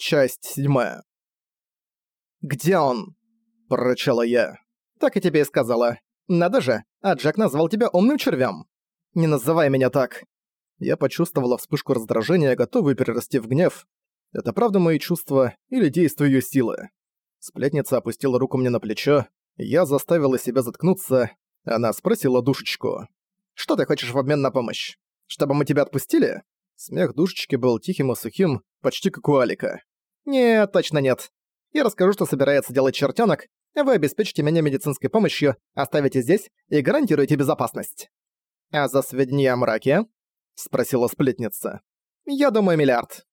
Часть седьмая. «Где он?» – прорычала я. «Так и тебе и сказала. Надо же, а Джек назвал тебя умным червем. Не называй меня так». Я почувствовала вспышку раздражения, готовую перерасти в гнев. Это правда мои чувства или действие её силы? Сплетница опустила руку мне на плечо, я заставила себя заткнуться, она спросила душечку. «Что ты хочешь в обмен на помощь? Чтобы мы тебя отпустили?» Смех душечки был тихим и сухим, почти как у Алика. «Нет, точно нет. Я расскажу, что собирается делать чертёнок, вы обеспечите меня медицинской помощью, оставите здесь и гарантируете безопасность». «А за сведения о мраке?» — спросила сплетница. «Я думаю, миллиард».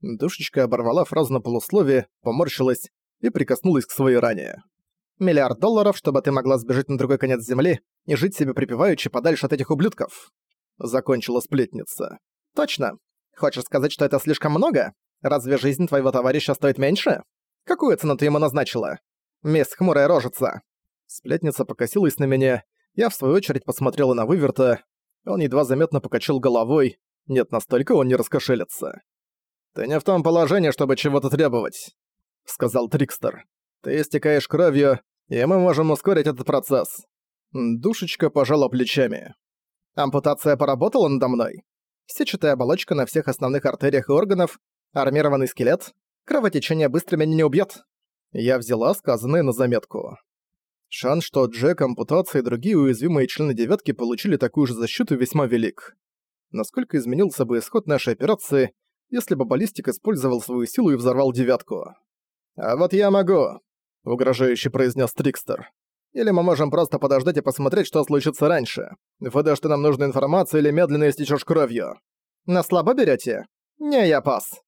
Душечка оборвала фразу на полусловие, поморщилась и прикоснулась к своей ране. «Миллиард долларов, чтобы ты могла сбежать на другой конец земли и жить себе припеваючи подальше от этих ублюдков», — закончила сплетница. «Точно. Хочешь сказать, что это слишком много? Разве жизнь твоего товарища стоит меньше? Какую цену ты ему назначила? Мисс Хмурая Рожица!» Сплетница покосилась на меня, я в свою очередь посмотрела на выверта. Он едва заметно покачал головой. Нет, настолько он не раскошелится. «Ты не в том положении, чтобы чего-то требовать», — сказал Трикстер. «Ты истекаешь кровью, и мы можем ускорить этот процесс». Душечка пожала плечами. «Ампутация поработала надо мной? Сетчатая оболочка на всех основных артериях и органов, Армированный скелет? Кровотечение быстро меня не убьет. Я взяла сказанное на заметку. Шанс, что Джек, ампутация и другие уязвимые члены девятки получили такую же защиту, весьма велик. Насколько изменился бы исход нашей операции, если бы баллистик использовал свою силу и взорвал девятку? «А вот я могу», — угрожающе произнес Трикстер. «Или мы можем просто подождать и посмотреть, что случится раньше. Выдашь ты нам нужную информацию или медленно истечешь кровью. На слабо берете? Не, я пас».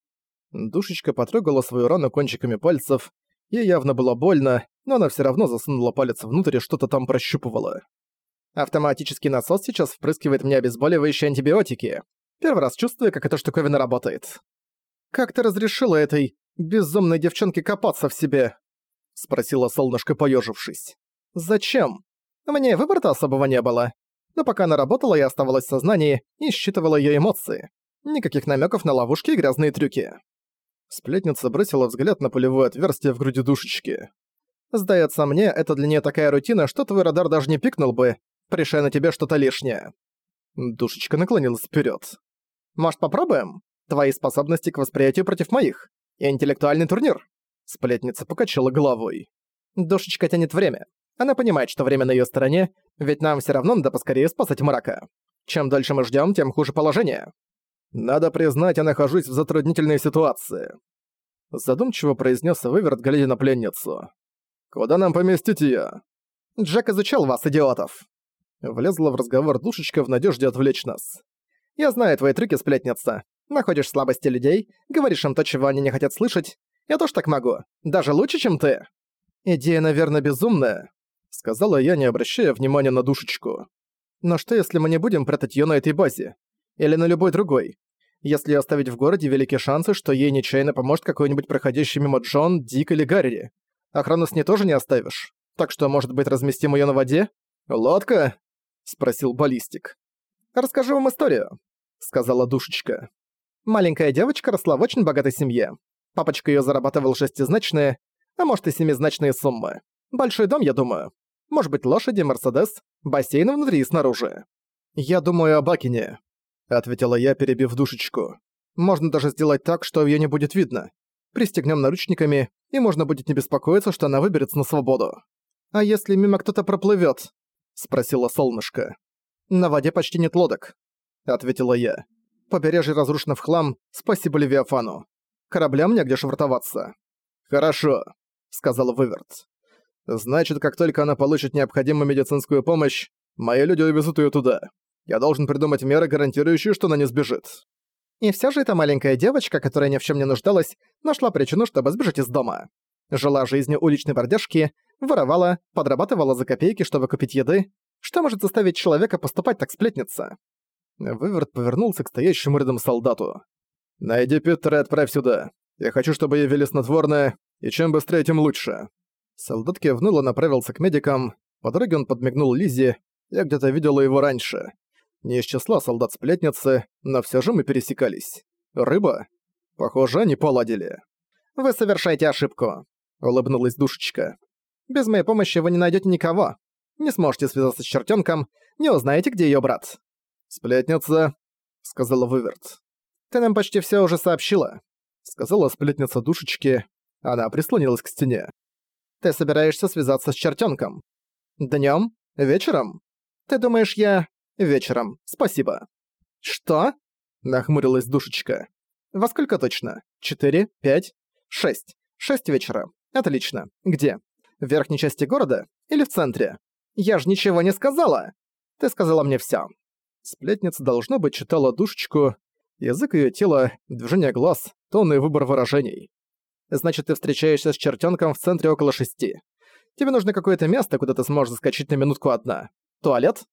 Душечка потрогала свою рану кончиками пальцев. Ей явно было больно, но она все равно засунула палец внутрь и что-то там прощупывала. Автоматический насос сейчас впрыскивает мне обезболивающие антибиотики. Первый раз чувствую, как эта штуковина работает. «Как ты разрешила этой безумной девчонке копаться в себе?» — спросила солнышко, поежившись. «Зачем? У меня выбора-то особого не было. Но пока она работала, я оставалась в сознании и считывала ее эмоции. Никаких намеков на ловушки и грязные трюки. Сплетница бросила взгляд на пулевое отверстие в груди душечки. «Сдается мне, это для нее такая рутина, что твой радар даже не пикнул бы, пришая на тебе что-то лишнее». Душечка наклонилась вперед. «Может, попробуем? Твои способности к восприятию против моих. Интеллектуальный турнир». Сплетница покачала головой. Душечка тянет время. Она понимает, что время на ее стороне, ведь нам все равно надо поскорее спасать мрака. Чем дольше мы ждем, тем хуже положение. Надо признать, я нахожусь в затруднительной ситуации. Задумчиво произнес Выверт, глядя на пленницу. Куда нам поместить ее? Джек изучал вас, идиотов. Влезла в разговор душечка в надежде отвлечь нас. Я знаю твои трюки, сплетница. Находишь слабости людей, говоришь им то, чего они не хотят слышать. Я тоже так могу. Даже лучше, чем ты. Идея, наверное, безумная, сказала я, не обращая внимания на душечку. Но что, если мы не будем прятать её на этой базе? Или на любой другой. Если оставить в городе, велики шансы, что ей нечаянно поможет какой-нибудь проходящий мимо Джон, Дик или Гарри. Охрану с ней тоже не оставишь. Так что, может быть, разместим ее на воде? Лодка? Спросил баллистик. Расскажу вам историю, сказала душечка. Маленькая девочка росла в очень богатой семье. Папочка ее зарабатывал шестизначные, а может и семизначные суммы. Большой дом, я думаю. Может быть, лошади, Мерседес, бассейн внутри и снаружи. Я думаю о Бакине. — ответила я, перебив душечку. «Можно даже сделать так, что её не будет видно. Пристегнем наручниками, и можно будет не беспокоиться, что она выберется на свободу». «А если мимо кто-то проплывёт?» — спросила солнышко. «На воде почти нет лодок», — ответила я. «Побережье разрушено в хлам, спасибо Левиафану. Кораблям негде швартоваться». «Хорошо», — сказала Выверт. «Значит, как только она получит необходимую медицинскую помощь, мои люди увезут её туда. Я должен придумать меры, гарантирующие, что она не сбежит. И все же эта маленькая девочка, которая ни в чем не нуждалась, нашла причину, чтобы сбежать из дома. Жила жизнью уличной бродяжки, воровала, подрабатывала за копейки, чтобы купить еды. Что может заставить человека поступать так сплетница? Выверт повернулся к стоящему рядом солдату. «Найди Питера и отправь сюда. Я хочу, чтобы ей вели снотворное, и чем быстрее, тем лучше». Солдат кивнул и направился к медикам. По дороге он подмигнул Лизе. Я где-то видела его раньше. Не из числа солдат-сплетницы, но все же мы пересекались. Рыба? Похоже, они поладили. «Вы совершаете ошибку», — улыбнулась душечка. «Без моей помощи вы не найдете никого. Не сможете связаться с чертенком, не узнаете, где ее брат». «Сплетница», — сказала Выверт. «Ты нам почти все уже сообщила», — сказала сплетница душечки. Она прислонилась к стене. «Ты собираешься связаться с чертенком? Днем? Вечером? Ты думаешь, я...» «Вечером. Спасибо». «Что?» — нахмурилась душечка. «Во сколько точно? Четыре? Пять? Шесть. Шесть вечера. Отлично. Где? В верхней части города? Или в центре? Я же ничего не сказала! Ты сказала мне всё. Сплетница, должно быть, читала душечку, язык её тела, движение глаз, тон и выбор выражений. Значит, ты встречаешься с чертёнком в центре около шести. Тебе нужно какое-то место, куда ты сможешь заскочить на минутку одна. Туалет?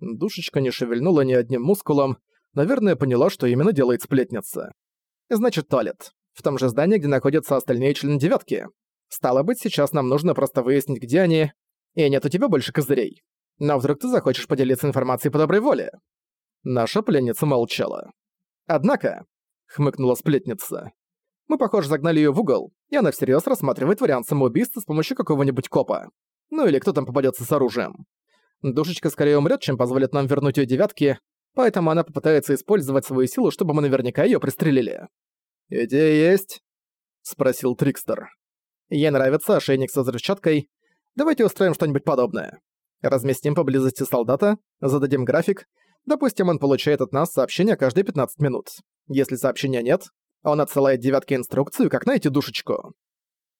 Душечка не шевельнула ни одним мускулом, наверное, поняла, что именно делает сплетница. Значит, туалет. В том же здании, где находятся остальные члены девятки. Стало быть, сейчас нам нужно просто выяснить, где они, и нет у тебя больше козырей. Но вдруг ты захочешь поделиться информацией по доброй воле?» Наша пленница молчала. «Однако», — хмыкнула сплетница, «мы, похоже, загнали ее в угол, и она всерьез рассматривает вариант самоубийства с помощью какого-нибудь копа. Ну или кто там попадется с оружием. Душечка скорее умрет, чем позволит нам вернуть ее девятки, поэтому она попытается использовать свою силу, чтобы мы наверняка ее пристрелили». «Идея есть?» — спросил Трикстер. Ей нравится ошейник со взрывчаткой. Давайте устроим что-нибудь подобное. Разместим поблизости солдата, зададим график. Допустим, он получает от нас сообщение каждые 15 минут. Если сообщения нет, он отсылает девятке инструкцию, как найти душечку.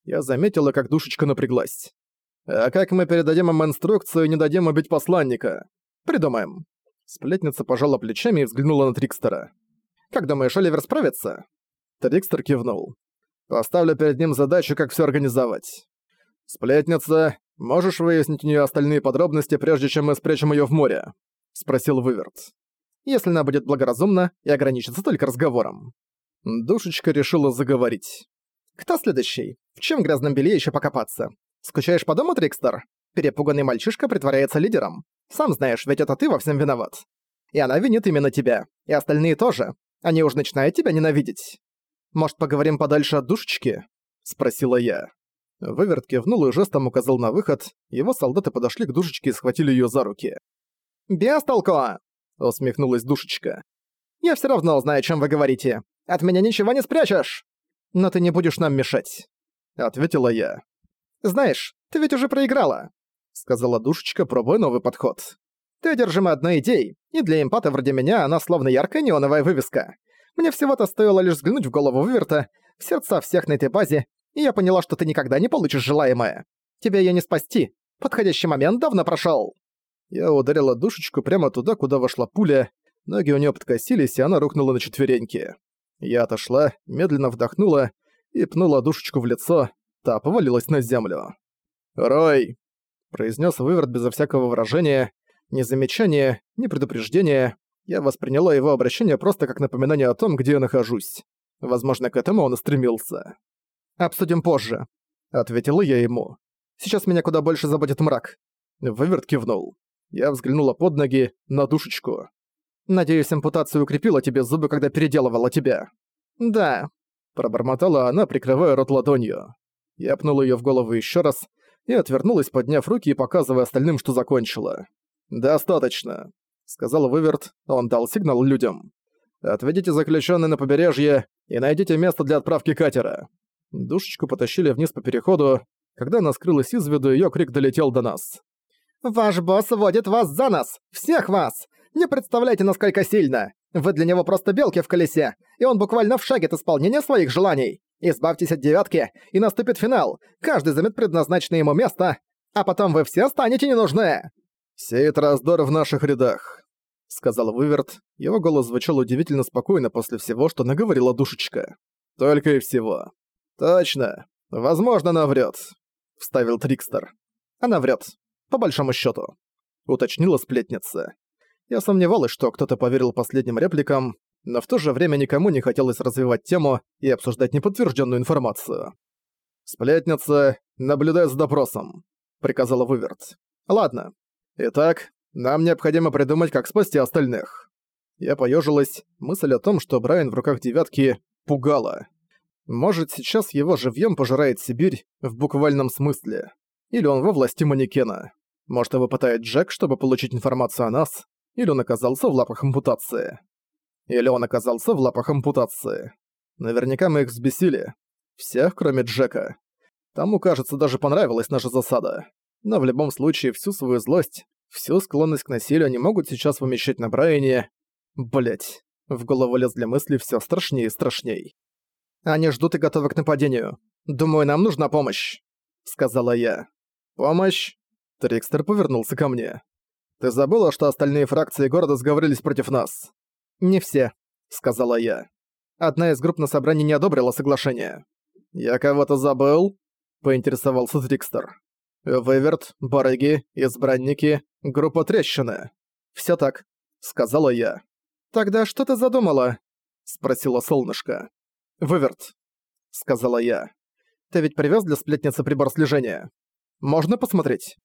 Я заметила, как душечка напряглась. А как мы передадим им инструкцию и не дадим убить посланника? Придумаем. Сплетница пожала плечами и взглянула на Трикстера. «Как думаешь, Оливер справится?» Трикстер кивнул. Поставлю перед ним задачу, как все организовать. Сплетница, можешь выяснить у нее остальные подробности, прежде чем мы спрячем ее в море? Спросил Выверт. Если она будет благоразумна и ограничится только разговором. Душечка решила заговорить. «Кто следующий? В чем грязном белье еще покопаться? Скучаешь по дому, Трикстер? Перепуганный мальчишка притворяется лидером. Сам знаешь, ведь это ты во всем виноват. И она винит именно тебя. И остальные тоже. Они уже начинают тебя ненавидеть. «Может, поговорим подальше от душечки?» — спросила я. Выверт кивнул и жестом указал на выход. Его солдаты подошли к душечке и схватили её за руки. «Бестолко!» — усмехнулась душечка. «Я всё равно узнаю, о чём вы говорите. От меня ничего не спрячешь!» «Но ты не будешь нам мешать», — ответила я. «Знаешь, ты ведь уже проиграла», — сказала душечка, пробуя новый подход. «Ты одержима одной идеей, и для эмпата вроде меня она словно яркая неоновая вывеска. Мне всего-то стоило лишь взглянуть в голову Выверта, в сердца всех на этой базе, и я поняла, что ты никогда не получишь желаемое. Тебя я не спасти. Подходящий момент давно прошёл. Я ударила душечку прямо туда, куда вошла пуля. Ноги у неё подкосились, и она рухнула на четвереньки. Я отошла, медленно вдохнула и пнула душечку в лицо. Та повалилась на землю. «Рой!» — произнёс Выверт безо всякого выражения, ни замечания, ни предупреждения, я восприняла его обращение просто как напоминание о том, где я нахожусь. Возможно, к этому он и стремился. «Обсудим позже», — ответила я ему. «Сейчас меня куда больше заботит мрак». Выверт кивнул. Я взглянула под ноги на душечку. «Надеюсь, ампутация укрепила тебе зубы, когда переделывала тебя». «Да», — пробормотала она, прикрывая рот ладонью. Я пнула её в голову ещё раз и отвернулась, подняв руки и показывая остальным, что закончила. «Достаточно сказал Выверт, он дал сигнал людям. «Отведите заключённый на побережье и найдите место для отправки катера». Душечку потащили вниз по переходу. Когда она скрылась из виду, её крик долетел до нас. «Ваш босс водит вас за нас! Всех вас! Не представляете, насколько сильно! Вы для него просто белки в колесе, и он буквально в шаге от исполнения своих желаний! Избавьтесь от девятки, и наступит финал! Каждый займет предназначенное ему место, а потом вы все станете не нужны!» «Сеет раздор в наших рядах», — сказал Выверт. Его голос звучал удивительно спокойно после всего, что наговорила душечка. «Только и всего». «Точно. Возможно, она врет», — вставил Трикстер. «Она врет. По большому счету, уточнила сплетница. Я сомневалась, что кто-то поверил последним репликам, но в то же время никому не хотелось развивать тему и обсуждать неподтвержденную информацию. «Сплетница, наблюдай за допросом», — приказала Выверт. «Ладно, Итак, нам необходимо придумать, как спасти остальных. Я поежилась, мысль о том, что Брайан в руках девятки, пугала. Может, сейчас его живьем пожирает Сибирь в буквальном смысле. Или он во власти манекена. Может, его пытает Джек, чтобы получить информацию о нас. Или он оказался в лапах ампутации. Или он оказался в лапах ампутации. Наверняка мы их взбесили. Всех, кроме Джека. Тому, кажется, даже понравилась наша засада. Но в любом случае, всю свою злость, всю склонность к насилию они могут сейчас вымещать на Брайане. Блять, в голову лезли мысли все страшнее и страшней. Они ждут и готовы к нападению. Думаю, нам нужна помощь», — сказала я. «Помощь?» Трикстер повернулся ко мне. «Ты забыла, что остальные фракции города сговорились против нас?» «Не все», — сказала я. Одна из групп на собрании не одобрила соглашение. «Я кого-то забыл?» — поинтересовался Трикстер. «Выверт, барыги, избранники, группа трещины». «Всё так», — сказала я. «Тогда что ты задумала?» — спросила солнышко. «Выверт», — сказала я. «Ты ведь привез для сплетницы прибор слежения? Можно посмотреть?»